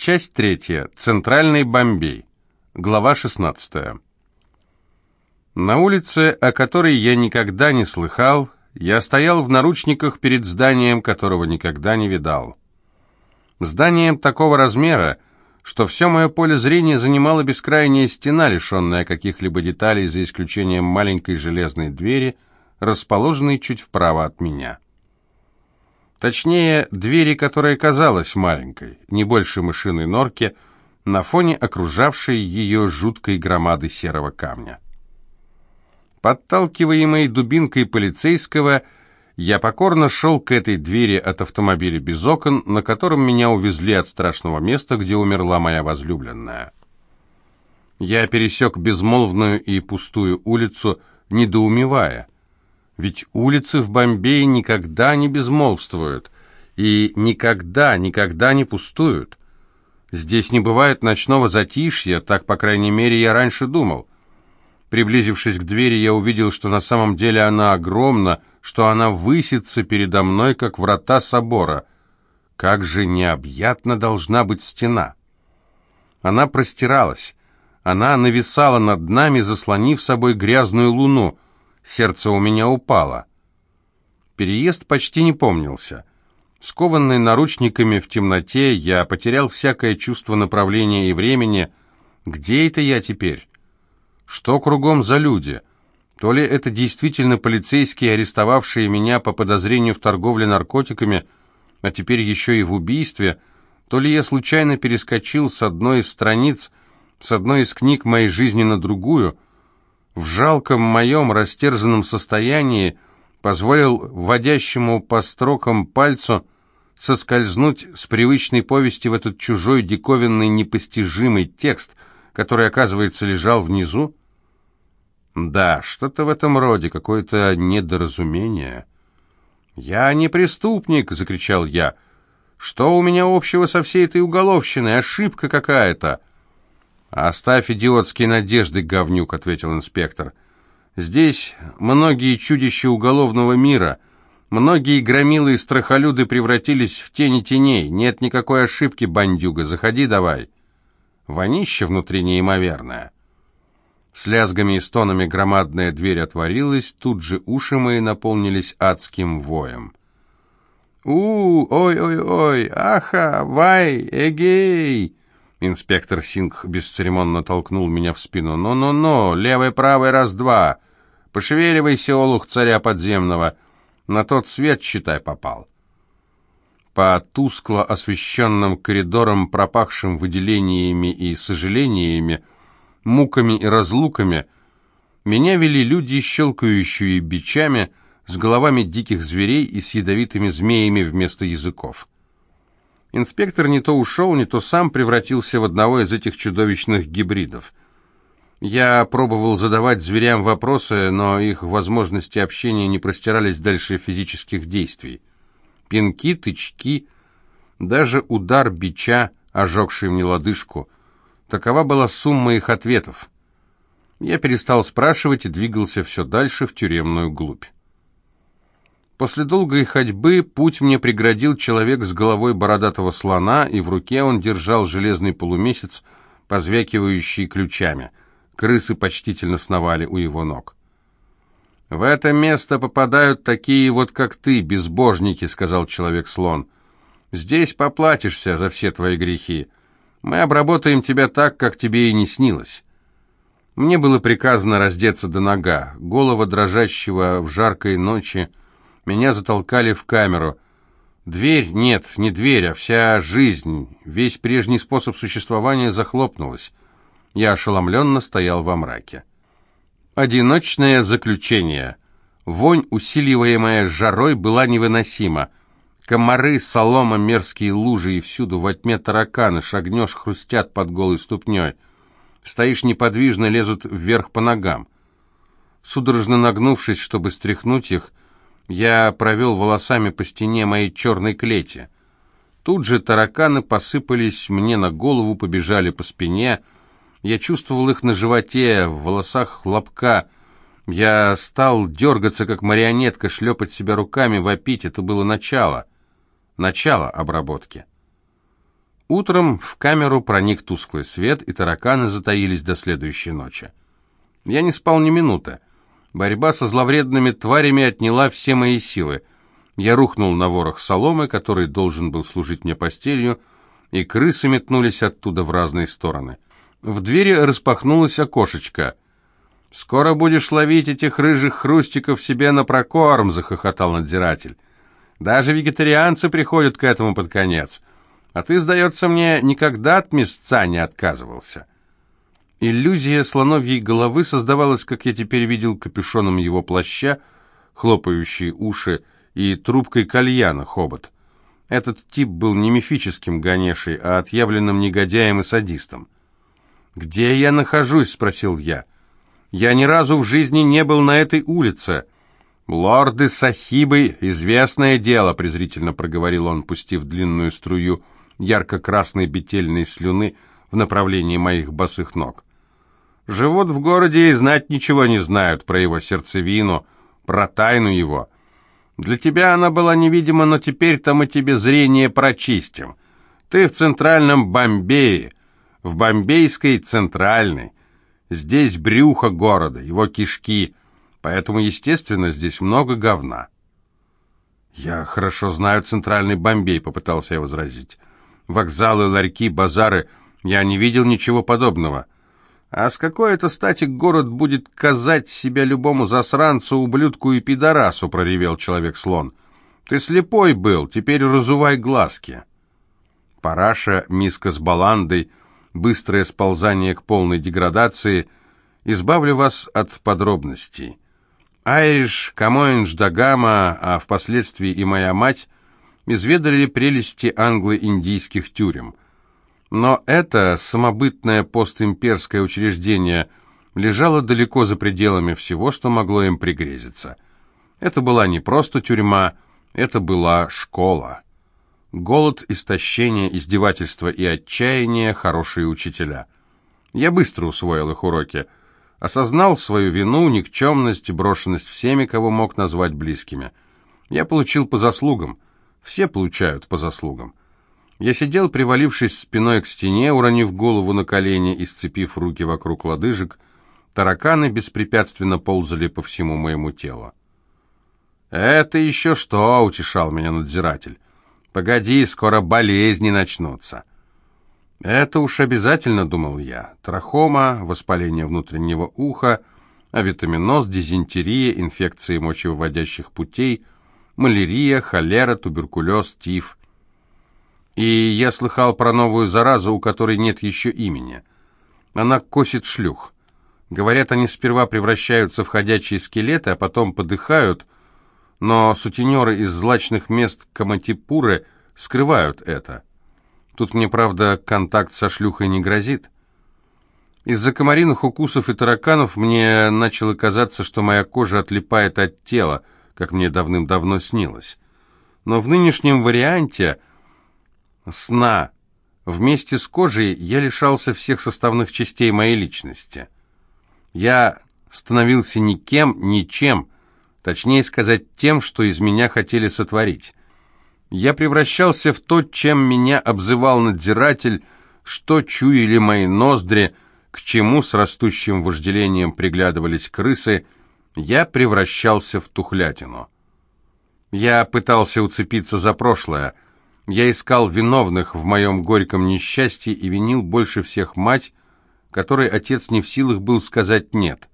Часть третья. Центральный Бомбей. Глава 16. На улице, о которой я никогда не слыхал, я стоял в наручниках перед зданием, которого никогда не видал. Зданием такого размера, что все мое поле зрения занимала бескрайняя стена, лишенная каких-либо деталей, за исключением маленькой железной двери, расположенной чуть вправо от меня. Точнее, двери, которая казалась маленькой, не больше мышиной норки, на фоне окружавшей ее жуткой громады серого камня. Подталкиваемый дубинкой полицейского, я покорно шел к этой двери от автомобиля без окон, на котором меня увезли от страшного места, где умерла моя возлюбленная. Я пересек безмолвную и пустую улицу, недоумевая — ведь улицы в Бомбее никогда не безмолвствуют и никогда, никогда не пустуют. Здесь не бывает ночного затишья, так, по крайней мере, я раньше думал. Приблизившись к двери, я увидел, что на самом деле она огромна, что она высится передо мной, как врата собора. Как же необъятна должна быть стена! Она простиралась, она нависала над нами, заслонив собой грязную луну — Сердце у меня упало. Переезд почти не помнился. Скованный наручниками в темноте, я потерял всякое чувство направления и времени. Где это я теперь? Что кругом за люди? То ли это действительно полицейские, арестовавшие меня по подозрению в торговле наркотиками, а теперь еще и в убийстве, то ли я случайно перескочил с одной из страниц, с одной из книг моей жизни на другую — в жалком моем растерзанном состоянии позволил вводящему по строкам пальцу соскользнуть с привычной повести в этот чужой диковинный непостижимый текст, который, оказывается, лежал внизу? Да, что-то в этом роде, какое-то недоразумение. «Я не преступник!» — закричал я. «Что у меня общего со всей этой уголовщиной? Ошибка какая-то!» «Оставь идиотские надежды, говнюк», — ответил инспектор. «Здесь многие чудища уголовного мира, многие громилы и страхолюды превратились в тени теней. Нет никакой ошибки, бандюга, заходи давай». Вонище внутри неимоверное. С лязгами и стонами громадная дверь отворилась, тут же уши мои наполнились адским воем. «У, ой-ой-ой, аха, вай, эгей!» Инспектор Сингх бесцеремонно толкнул меня в спину. «Ну-ну-ну, левый-правый, раз-два. Пошевеливайся, олух царя подземного. На тот свет, считай, попал». По тускло освещенным коридорам, пропахшим выделениями и сожалениями, муками и разлуками, меня вели люди, щелкающие бичами, с головами диких зверей и с ядовитыми змеями вместо языков. Инспектор не то ушел, не то сам превратился в одного из этих чудовищных гибридов. Я пробовал задавать зверям вопросы, но их возможности общения не простирались дальше физических действий. Пинки, тычки, даже удар бича, ожегший мне лодыжку. Такова была сумма их ответов. Я перестал спрашивать и двигался все дальше в тюремную глубь. После долгой ходьбы путь мне преградил человек с головой бородатого слона, и в руке он держал железный полумесяц, позвякивающий ключами. Крысы почтительно сновали у его ног. «В это место попадают такие вот, как ты, безбожники», — сказал человек-слон. «Здесь поплатишься за все твои грехи. Мы обработаем тебя так, как тебе и не снилось». Мне было приказано раздеться до нога. Голова дрожащего в жаркой ночи — меня затолкали в камеру. Дверь, нет, не дверь, а вся жизнь, весь прежний способ существования захлопнулась. Я ошеломленно стоял во мраке. Одиночное заключение. Вонь, усиливаемая жарой, была невыносима. Комары, солома, мерзкие лужи и всюду во тьме тараканы, шагнешь, хрустят под голой ступней. Стоишь неподвижно, лезут вверх по ногам. Судорожно нагнувшись, чтобы стряхнуть их, я провел волосами по стене моей черной клети. Тут же тараканы посыпались мне на голову, побежали по спине. Я чувствовал их на животе, в волосах хлопка. Я стал дергаться, как марионетка, шлепать себя руками, вопить. Это было начало. Начало обработки. Утром в камеру проник тусклый свет, и тараканы затаились до следующей ночи. Я не спал ни минуты. Борьба со зловредными тварями отняла все мои силы. Я рухнул на ворох соломы, который должен был служить мне постелью, и крысы метнулись оттуда в разные стороны. В двери распахнулось окошечко. «Скоро будешь ловить этих рыжих хрустиков себе на прокорм», — захохотал надзиратель. «Даже вегетарианцы приходят к этому под конец. А ты, сдается мне, никогда от мясца не отказывался». Иллюзия слоновьей головы создавалась, как я теперь видел, капюшоном его плаща, хлопающие уши и трубкой кальяна хобот. Этот тип был не мифическим Ганешей, а отъявленным негодяем и садистом. «Где я нахожусь?» — спросил я. «Я ни разу в жизни не был на этой улице». «Лорды Сахибы — известное дело», — презрительно проговорил он, пустив длинную струю ярко-красной бетельной слюны в направлении моих босых ног. Живут в городе и знать ничего не знают про его сердцевину, про тайну его. Для тебя она была невидима, но теперь-то мы тебе зрение прочистим. Ты в центральном Бомбее, в бомбейской центральной. Здесь брюхо города, его кишки, поэтому, естественно, здесь много говна. «Я хорошо знаю центральный Бомбей», — попытался я возразить. «Вокзалы, ларьки, базары. Я не видел ничего подобного». А с какой это стати город будет казать себя любому засранцу, ублюдку и пидорасу, проревел человек-слон. Ты слепой был, теперь разувай глазки. Параша, миска с баландой, быстрое сползание к полной деградации. Избавлю вас от подробностей. Айриш, Камоинж, Дагама, а впоследствии и моя мать изведали прелести англо-индийских тюрем. Но это самобытное постимперское учреждение лежало далеко за пределами всего, что могло им пригрезиться. Это была не просто тюрьма, это была школа. Голод, истощение, издевательство и отчаяние – хорошие учителя. Я быстро усвоил их уроки. Осознал свою вину, никчемность, брошенность всеми, кого мог назвать близкими. Я получил по заслугам. Все получают по заслугам. Я сидел, привалившись спиной к стене, уронив голову на колени и сцепив руки вокруг лодыжек. Тараканы беспрепятственно ползали по всему моему телу. «Это еще что?» — утешал меня надзиратель. «Погоди, скоро болезни начнутся». «Это уж обязательно», — думал я. Трахома, воспаление внутреннего уха, авитаминоз, дизентерия, инфекции мочевыводящих путей, малярия, холера, туберкулез, тиф — и я слыхал про новую заразу, у которой нет еще имени. Она косит шлюх. Говорят, они сперва превращаются в ходячие скелеты, а потом подыхают, но сутенеры из злачных мест Каматипуры скрывают это. Тут мне, правда, контакт со шлюхой не грозит. Из-за комариных укусов и тараканов мне начало казаться, что моя кожа отлипает от тела, как мне давным-давно снилось. Но в нынешнем варианте сна. Вместе с кожей я лишался всех составных частей моей личности. Я становился никем, ничем, точнее сказать, тем, что из меня хотели сотворить. Я превращался в то, чем меня обзывал надзиратель, что чуяли мои ноздри, к чему с растущим вожделением приглядывались крысы, я превращался в тухлятину. Я пытался уцепиться за прошлое — я искал виновных в моем горьком несчастье и винил больше всех мать, которой отец не в силах был сказать «нет».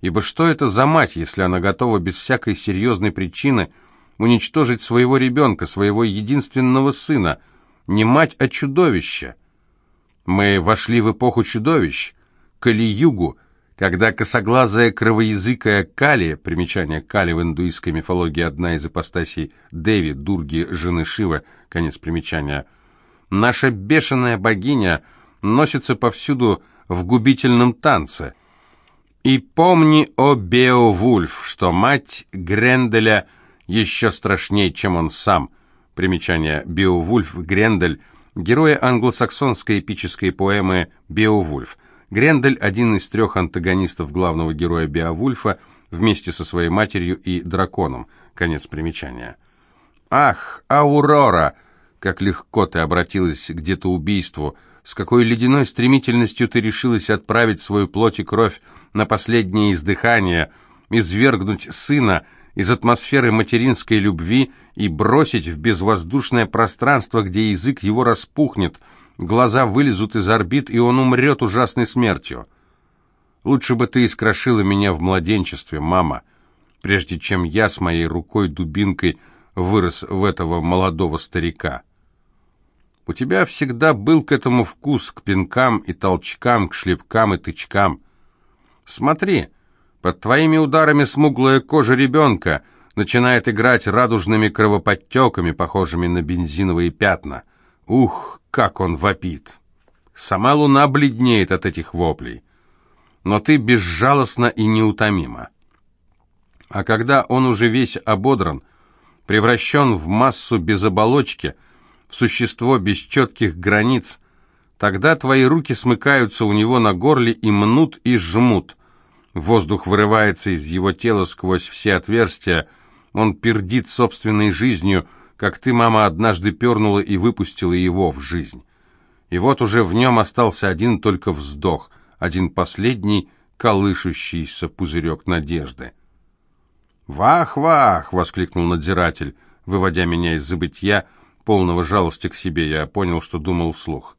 Ибо что это за мать, если она готова без всякой серьезной причины уничтожить своего ребенка, своего единственного сына? Не мать, а чудовище. Мы вошли в эпоху чудовищ, Кали-югу, когда косоглазая кровоязыкая Кали, примечание Кали в индуистской мифологии одна из ипостасей Деви, Дурги, жены Шивы, конец примечания, наша бешеная богиня носится повсюду в губительном танце. И помни, о Беовульф, что мать Гренделя еще страшнее, чем он сам. Примечание Беовульф Грендель, героя англосаксонской эпической поэмы «Беовульф», Грендель – один из трех антагонистов главного героя Беовульфа, вместе со своей матерью и драконом. Конец примечания. «Ах, Аурора! как легко ты обратилась к где-то убийству, с какой ледяной стремительностью ты решилась отправить свою плоть и кровь на последнее издыхание, извергнуть сына из атмосферы материнской любви и бросить в безвоздушное пространство, где язык его распухнет, глаза вылезут из орбит, и он умрет ужасной смертью. Лучше бы ты искрошила меня в младенчестве, мама, прежде чем я с моей рукой-дубинкой вырос в этого молодого старика. У тебя всегда был к этому вкус, к пинкам и толчкам, к шлепкам и тычкам. Смотри, под твоими ударами смуглая кожа ребенка начинает играть радужными кровоподтеками, похожими на бензиновые пятна. Ух, как он вопит! Сама луна бледнеет от этих воплей. Но ты безжалостна и неутомима. А когда он уже весь ободран, превращен в массу без оболочки – в существо без четких границ, тогда твои руки смыкаются у него на горле и мнут и жмут. Воздух вырывается из его тела сквозь все отверстия, он пердит собственной жизнью, как ты, мама, однажды пернула и выпустила его в жизнь. И вот уже в нем остался один только вздох, один последний колышущийся пузырек надежды. «Вах-вах!» — воскликнул надзиратель, выводя меня из забытья, — полного жалости к себе, я понял, что думал вслух.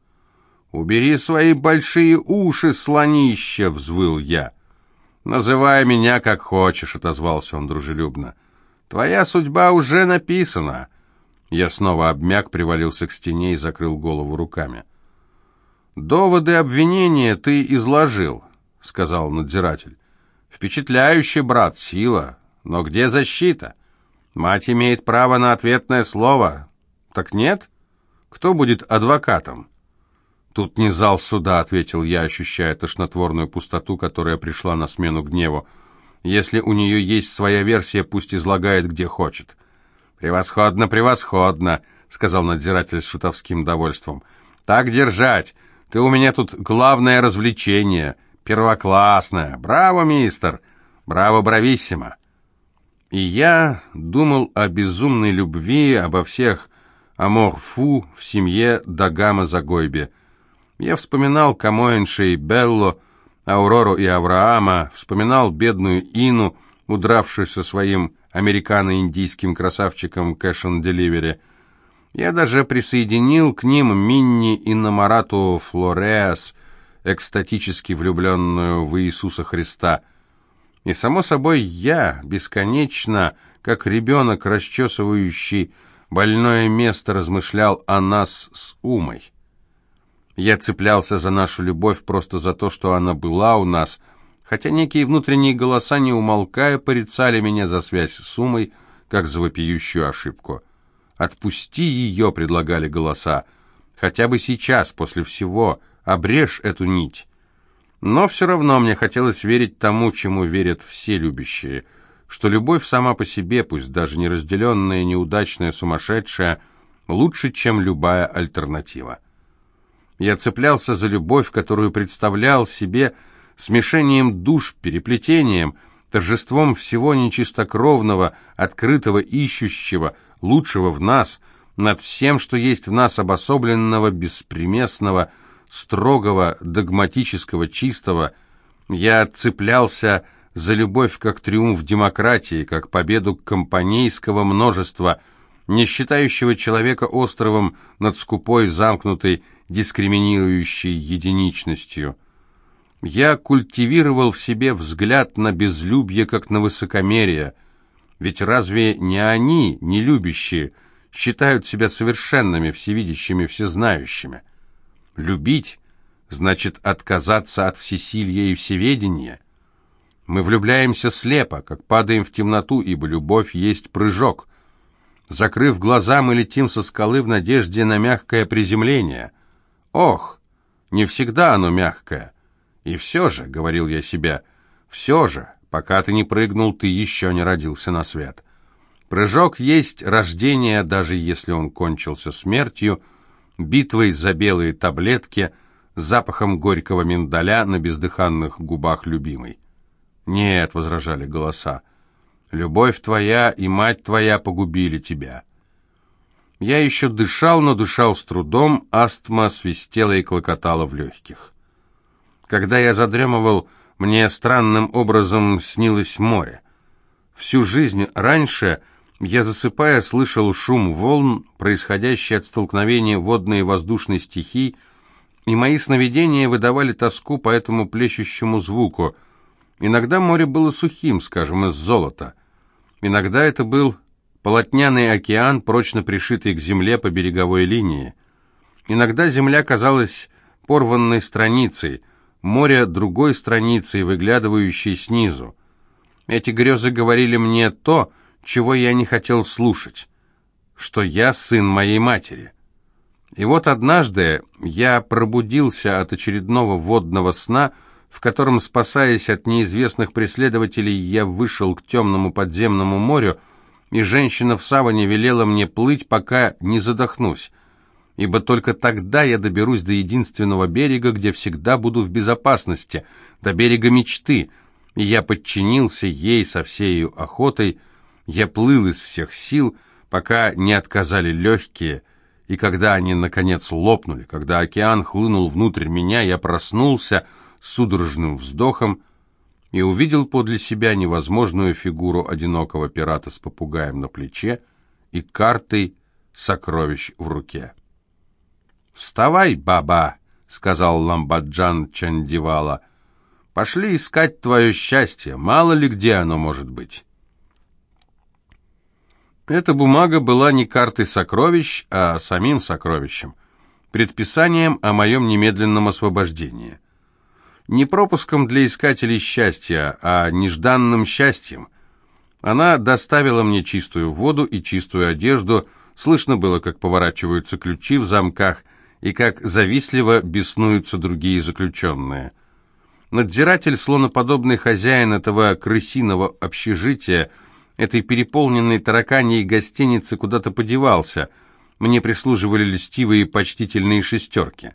«Убери свои большие уши, слонище!» — взвыл я. «Называй меня как хочешь», — отозвался он дружелюбно. «Твоя судьба уже написана». Я снова обмяк, привалился к стене и закрыл голову руками. «Доводы обвинения ты изложил», — сказал надзиратель. «Впечатляющий, брат, сила. Но где защита? Мать имеет право на ответное слово. Так нет? Кто будет адвокатом? Тут не зал суда, ответил я, ощущая тошнотворную пустоту, которая пришла на смену гневу. Если у нее есть своя версия, пусть излагает где хочет. Превосходно, превосходно, сказал надзиратель с шутовским довольством. Так держать. Ты у меня тут главное развлечение. Первоклассное. Браво, мистер. Браво, брависсимо. И я думал о безумной любви, обо всех Амор-Фу в семье Дагама Загойбе. Я вспоминал Камоэнша и Белло, Аурору и Авраама, вспоминал бедную Ину, удравшую со своим американо-индийским красавчиком Cash on Delivery. Я даже присоединил к ним Минни и Намарату Флореас, экстатически влюбленную в Иисуса Христа. И, само собой, я, бесконечно, как ребенок, расчесывающий больное место размышлял о нас с Умой. Я цеплялся за нашу любовь просто за то, что она была у нас, хотя некие внутренние голоса, не умолкая, порицали меня за связь с Умой, как за вопиющую ошибку. «Отпусти ее», — предлагали голоса, — «хотя бы сейчас, после всего, обрежь эту нить». Но все равно мне хотелось верить тому, чему верят все любящие — что любовь сама по себе, пусть даже не разделенная, неудачная, сумасшедшая, лучше, чем любая альтернатива. Я цеплялся за любовь, которую представлял себе смешением душ, переплетением, торжеством всего нечистокровного, открытого, ищущего, лучшего в нас, над всем, что есть в нас обособленного, беспримесного, строгого, догматического, чистого. Я цеплялся за любовь как триумф демократии, как победу компанейского множества, не считающего человека островом над скупой, замкнутой, дискриминирующей единичностью. Я культивировал в себе взгляд на безлюбье, как на высокомерие, ведь разве не они, не любящие, считают себя совершенными, всевидящими, всезнающими? Любить значит отказаться от всесилья и всеведения – мы влюбляемся слепо, как падаем в темноту, ибо любовь есть прыжок. Закрыв глаза, мы летим со скалы в надежде на мягкое приземление. Ох, не всегда оно мягкое. И все же, — говорил я себе, — все же, пока ты не прыгнул, ты еще не родился на свет. Прыжок есть рождение, даже если он кончился смертью, битвой за белые таблетки, запахом горького миндаля на бездыханных губах любимой. «Нет», — возражали голоса, — «любовь твоя и мать твоя погубили тебя». Я еще дышал, но дышал с трудом, астма свистела и клокотала в легких. Когда я задремывал, мне странным образом снилось море. Всю жизнь раньше я, засыпая, слышал шум волн, происходящий от столкновения водной и воздушной стихий, и мои сновидения выдавали тоску по этому плещущему звуку. Иногда море было сухим, скажем, из золота. Иногда это был полотняный океан, прочно пришитый к земле по береговой линии. Иногда земля казалась порванной страницей, море другой страницей, выглядывающей снизу. Эти грезы говорили мне то, чего я не хотел слушать, что я сын моей матери. И вот однажды я пробудился от очередного водного сна, в котором, спасаясь от неизвестных преследователей, я вышел к темному подземному морю, и женщина в саване велела мне плыть, пока не задохнусь, ибо только тогда я доберусь до единственного берега, где всегда буду в безопасности, до берега мечты, и я подчинился ей со всею охотой, я плыл из всех сил, пока не отказали легкие, и когда они, наконец, лопнули, когда океан хлынул внутрь меня, я проснулся с судорожным вздохом, и увидел подле себя невозможную фигуру одинокого пирата с попугаем на плече и картой сокровищ в руке. «Вставай, баба!» — сказал Ламбаджан Чандивала. «Пошли искать твое счастье, мало ли где оно может быть». Эта бумага была не картой сокровищ, а самим сокровищем, предписанием о моем немедленном освобождении не пропуском для искателей счастья, а нежданным счастьем. Она доставила мне чистую воду и чистую одежду, слышно было, как поворачиваются ключи в замках и как завистливо беснуются другие заключенные. Надзиратель, слоноподобный хозяин этого крысиного общежития, этой переполненной тараканьей гостиницы куда-то подевался. Мне прислуживали льстивые почтительные шестерки.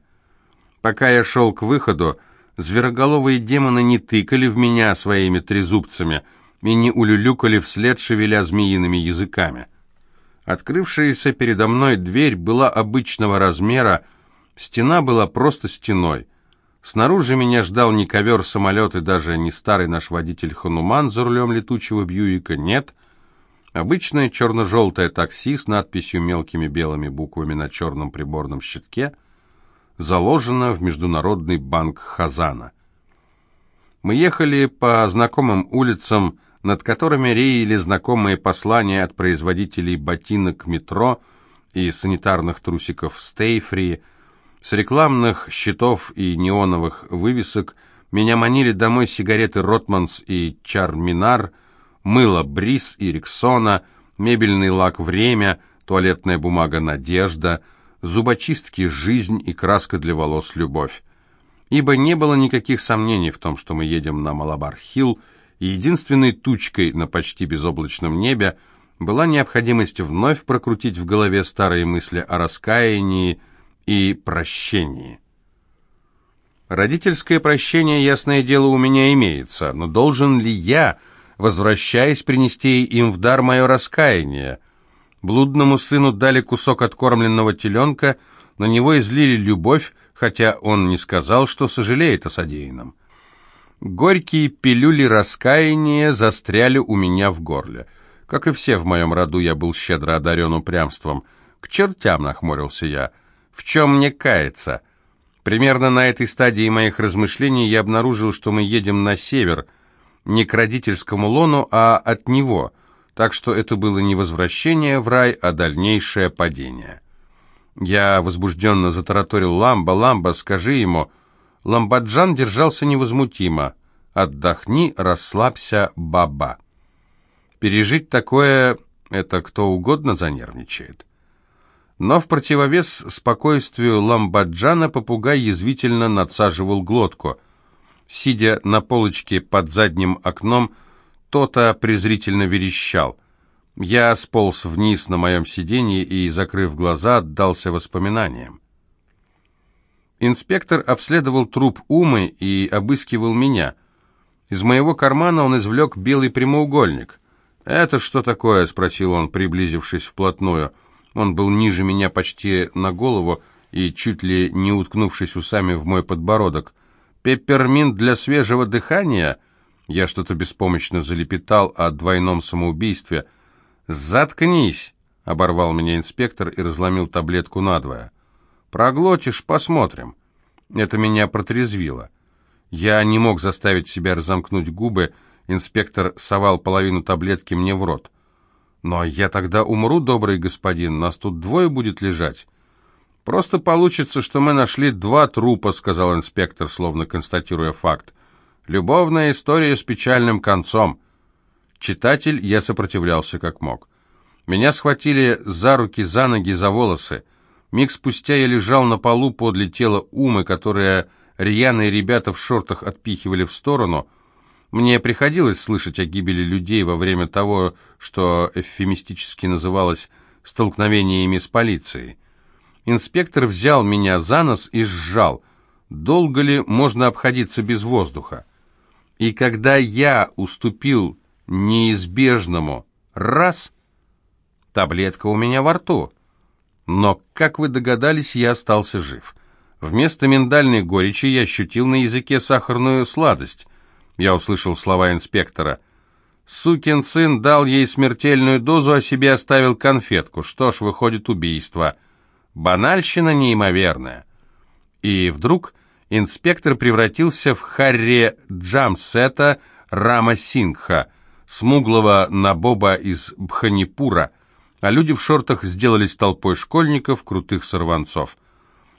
Пока я шел к выходу, Звероголовые демоны не тыкали в меня своими трезубцами и не улюлюкали вслед, шевеля змеиными языками. Открывшаяся передо мной дверь была обычного размера, стена была просто стеной. Снаружи меня ждал не ковер-самолет и даже не старый наш водитель Хануман за рулем летучего Бьюика, нет. Обычное черно-желтое такси с надписью мелкими белыми буквами на черном приборном щитке — заложена в Международный банк Хазана. Мы ехали по знакомым улицам, над которыми реяли знакомые послания от производителей ботинок метро и санитарных трусиков Стейфри, с рекламных щитов и неоновых вывесок меня манили домой сигареты Ротманс и Чарминар, мыло Брис и Рексона, мебельный лак «Время», туалетная бумага «Надежда», зубочистки «Жизнь» и краска для волос «Любовь». Ибо не было никаких сомнений в том, что мы едем на Малабар-Хилл, и единственной тучкой на почти безоблачном небе была необходимость вновь прокрутить в голове старые мысли о раскаянии и прощении. Родительское прощение, ясное дело, у меня имеется, но должен ли я, возвращаясь, принести им в дар мое раскаяние – Блудному сыну дали кусок откормленного теленка, на него излили любовь, хотя он не сказал, что сожалеет о содеянном. Горькие пилюли раскаяния застряли у меня в горле. Как и все в моем роду, я был щедро одарен упрямством. К чертям нахмурился я. В чем мне каяться? Примерно на этой стадии моих размышлений я обнаружил, что мы едем на север, не к родительскому лону, а от него — так что это было не возвращение в рай, а дальнейшее падение. Я возбужденно затараторил «Ламба, Ламба, скажи ему». Ламбаджан держался невозмутимо. «Отдохни, расслабься, баба». Пережить такое — это кто угодно занервничает. Но в противовес спокойствию Ламбаджана попугай язвительно надсаживал глотку. Сидя на полочке под задним окном, кто-то презрительно верещал. Я сполз вниз на моем сиденье и, закрыв глаза, отдался воспоминаниям. Инспектор обследовал труп Умы и обыскивал меня. Из моего кармана он извлек белый прямоугольник. «Это что такое?» — спросил он, приблизившись вплотную. Он был ниже меня почти на голову и чуть ли не уткнувшись усами в мой подбородок. «Пепперминт для свежего дыхания?» Я что-то беспомощно залепетал о двойном самоубийстве. «Заткнись!» — оборвал меня инспектор и разломил таблетку надвое. «Проглотишь, посмотрим». Это меня протрезвило. Я не мог заставить себя разомкнуть губы, инспектор совал половину таблетки мне в рот. «Но я тогда умру, добрый господин, нас тут двое будет лежать». «Просто получится, что мы нашли два трупа», — сказал инспектор, словно констатируя факт. «Любовная история с печальным концом». Читатель, я сопротивлялся как мог. Меня схватили за руки, за ноги, за волосы. Миг спустя я лежал на полу подле тела Умы, которая рьяные ребята в шортах отпихивали в сторону. Мне приходилось слышать о гибели людей во время того, что эвфемистически называлось «столкновениями с полицией». Инспектор взял меня за нос и сжал. Долго ли можно обходиться без воздуха? И когда я уступил неизбежному «раз», таблетка у меня во рту. Но, как вы догадались, я остался жив. Вместо миндальной горечи я ощутил на языке сахарную сладость. Я услышал слова инспектора. «Сукин сын дал ей смертельную дозу, а себе оставил конфетку. Что ж, выходит убийство. Банальщина неимоверная». И вдруг инспектор превратился в Харри Джамсета Рама Сингха, смуглого набоба из Бханипура, а люди в шортах сделались толпой школьников, крутых сорванцов.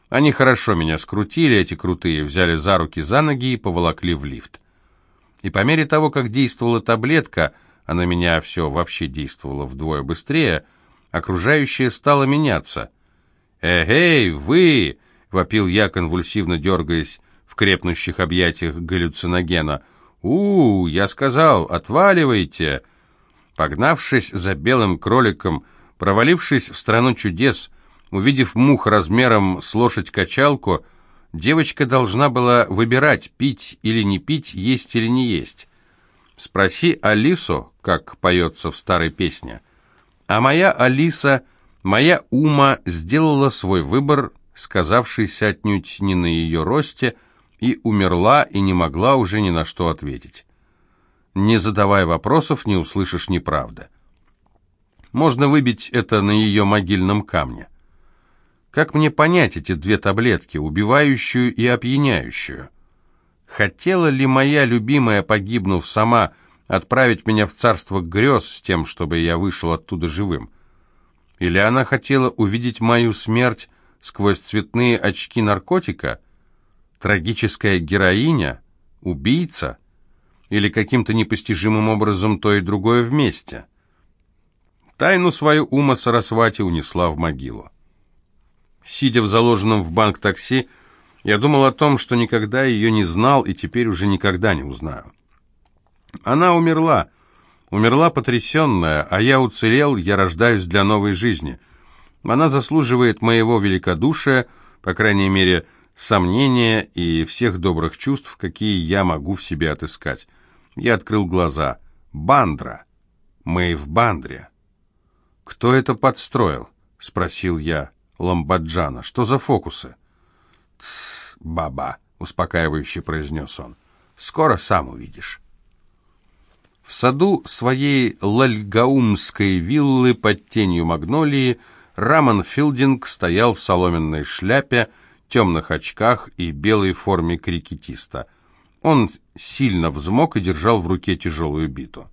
Они хорошо меня скрутили, эти крутые, взяли за руки, за ноги и поволокли в лифт. И по мере того, как действовала таблетка, а на меня все вообще действовало вдвое быстрее, окружающее стало меняться. «Эгей, вы!» — вопил я, конвульсивно дергаясь в крепнущих объятиях галлюциногена. «У, -у я сказал, отваливайте!» Погнавшись за белым кроликом, провалившись в страну чудес, Увидев мух размером с лошадь-качалку, девочка должна была выбирать, пить или не пить, есть или не есть. Спроси Алису, как поется в старой песне. А моя Алиса, моя Ума сделала свой выбор, сказавшийся отнюдь не на ее росте, и умерла, и не могла уже ни на что ответить. Не задавая вопросов, не услышишь неправды. Можно выбить это на ее могильном камне. Как мне понять эти две таблетки, убивающую и опьяняющую? Хотела ли моя любимая, погибнув сама, отправить меня в царство грез с тем, чтобы я вышел оттуда живым? Или она хотела увидеть мою смерть сквозь цветные очки наркотика? Трагическая героиня? Убийца? Или каким-то непостижимым образом то и другое вместе? Тайну свою ума Сарасвати унесла в могилу. Сидя в заложенном в банк такси, я думал о том, что никогда ее не знал и теперь уже никогда не узнаю. Она умерла, умерла потрясенная, а я уцелел, я рождаюсь для новой жизни. Она заслуживает моего великодушия, по крайней мере, сомнения и всех добрых чувств, какие я могу в себе отыскать. Я открыл глаза. Бандра. Мы в Бандре. «Кто это подстроил?» — спросил я. Ламбаджана. Что за фокусы? «Тсс, баба», — успокаивающе произнес он. «Скоро сам увидишь». В саду своей лальгаумской виллы под тенью магнолии Раман Филдинг стоял в соломенной шляпе, темных очках и белой форме крикетиста. Он сильно взмок и держал в руке тяжелую биту.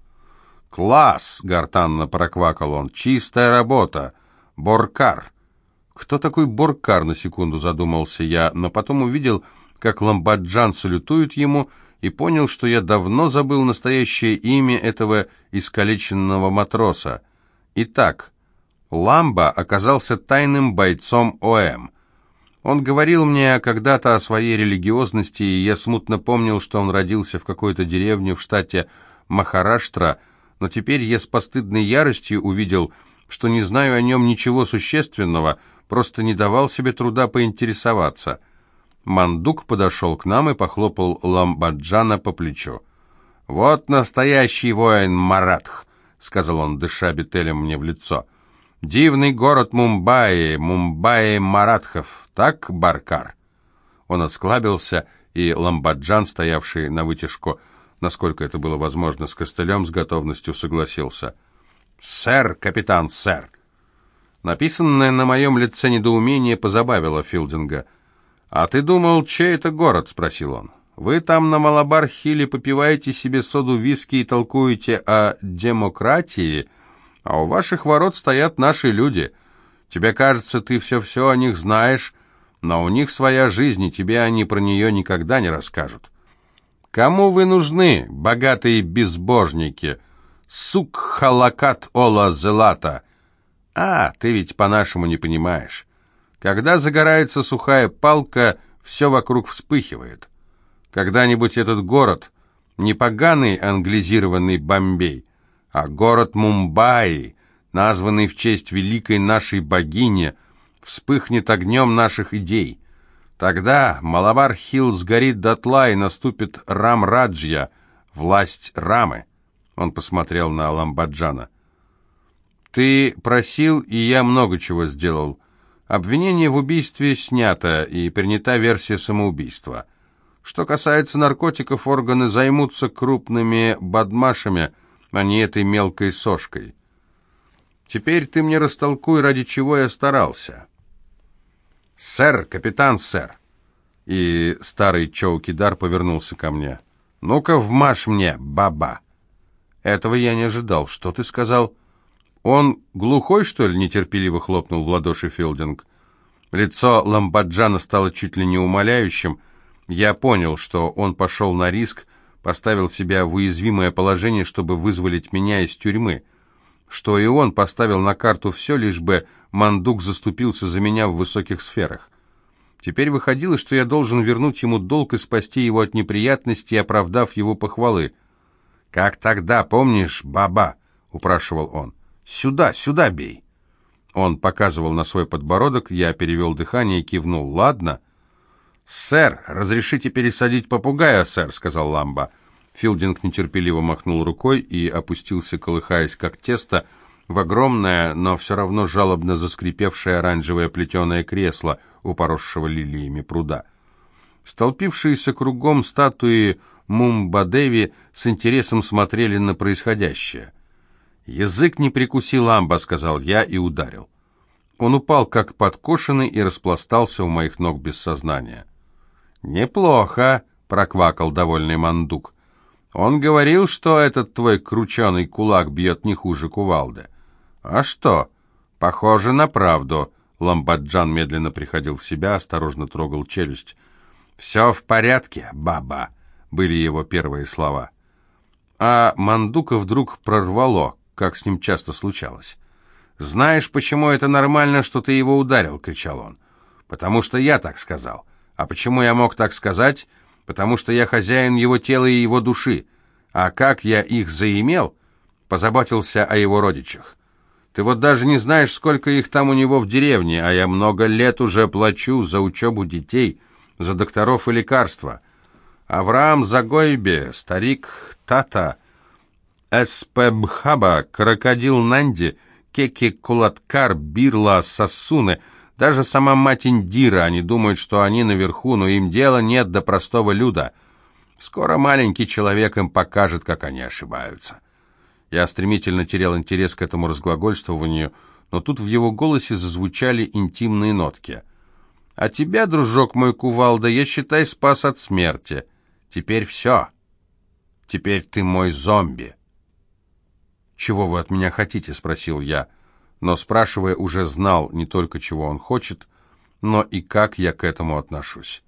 «Класс!» — гортанно проквакал он. «Чистая работа! Боркар!» Кто такой Боркар, на секунду задумался я, но потом увидел, как Ламбаджан салютует ему, и понял, что я давно забыл настоящее имя этого искалеченного матроса. Итак, Ламба оказался тайным бойцом ОМ. Он говорил мне когда-то о своей религиозности, и я смутно помнил, что он родился в какой-то деревне в штате Махараштра, но теперь я с постыдной яростью увидел, что не знаю о нем ничего существенного — просто не давал себе труда поинтересоваться. Мандук подошел к нам и похлопал Ламбаджана по плечу. «Вот настоящий воин Маратх», — сказал он, дыша бетелем мне в лицо. Дивный город Мумбаи, Мумбаи Маратхов, так, Баркар?» Он отсклабился, и Ламбаджан, стоявший на вытяжку, насколько это было возможно, с костылем, с готовностью согласился. «Сэр, капитан, сэр!» Написанное на моем лице недоумение позабавило Филдинга. «А ты думал, чей это город?» — спросил он. «Вы там на Малабар-Хилле попиваете себе соду виски и толкуете о демократии, а у ваших ворот стоят наши люди. Тебе кажется, ты все-все о них знаешь, но у них своя жизнь, и тебе они про нее никогда не расскажут. Кому вы нужны, богатые безбожники? Сук халакат ола зелата!» «А, ты ведь по-нашему не понимаешь. Когда загорается сухая палка, все вокруг вспыхивает. Когда-нибудь этот город, не поганый англизированный Бомбей, а город Мумбаи, названный в честь великой нашей богини, вспыхнет огнем наших идей. Тогда Малабар-Хилл сгорит дотла и наступит Рам-Раджья, власть Рамы. Он посмотрел на Ламбаджана. Ты просил, и я много чего сделал. Обвинение в убийстве снято, и принята версия самоубийства. Что касается наркотиков, органы займутся крупными бадмашами, а не этой мелкой сошкой. Теперь ты мне растолкуй, ради чего я старался. «Сэр, капитан, сэр!» И старый Чоукидар повернулся ко мне. «Ну-ка, вмажь мне, баба!» «Этого я не ожидал. Что ты сказал?» «Он глухой, что ли?» — нетерпеливо хлопнул в ладоши Филдинг. Лицо Ламбаджана стало чуть ли не умоляющим. Я понял, что он пошел на риск, поставил себя в уязвимое положение, чтобы вызволить меня из тюрьмы. Что и он поставил на карту все, лишь бы Мандук заступился за меня в высоких сферах. Теперь выходило, что я должен вернуть ему долг и спасти его от неприятностей, оправдав его похвалы. «Как тогда, помнишь, баба?» — упрашивал он. Сюда, сюда бей!» Он показывал на свой подбородок, я перевел дыхание и кивнул. «Ладно». «Сэр, разрешите пересадить попугая, сэр», — сказал Ламба. Филдинг нетерпеливо махнул рукой и опустился, колыхаясь как тесто, в огромное, но все равно жалобно заскрипевшее оранжевое плетеное кресло у поросшего лилиями пруда. Столпившиеся кругом статуи Мумбадеви с интересом смотрели на происходящее. «Язык не прикуси, ламба», — сказал я и ударил. Он упал как подкошенный и распластался у моих ног без сознания. «Неплохо», — проквакал довольный мандук. «Он говорил, что этот твой крученый кулак бьет не хуже кувалды». «А что? Похоже на правду». Ламбаджан медленно приходил в себя, осторожно трогал челюсть. «Все в порядке, баба», — были его первые слова. А Мандука вдруг прорвало, как с ним часто случалось. «Знаешь, почему это нормально, что ты его ударил?» — кричал он. «Потому что я так сказал. А почему я мог так сказать? Потому что я хозяин его тела и его души. А как я их заимел?» Позаботился о его родичах. «Ты вот даже не знаешь, сколько их там у него в деревне, а я много лет уже плачу за учебу детей, за докторов и лекарства. Авраам Загойбе, старик Тата...» Эспебхаба, Крокодил Нанди, Кеки Кулаткар, Бирла, Сасуны, даже сама мать Индира, они думают, что они наверху, но им дела нет до простого люда. Скоро маленький человек им покажет, как они ошибаются. Я стремительно терял интерес к этому разглагольствованию, но тут в его голосе зазвучали интимные нотки. «А тебя, дружок мой кувалда, я, считай, спас от смерти. Теперь все. Теперь ты мой зомби». «Чего вы от меня хотите?» — спросил я, но, спрашивая, уже знал не только, чего он хочет, но и как я к этому отношусь.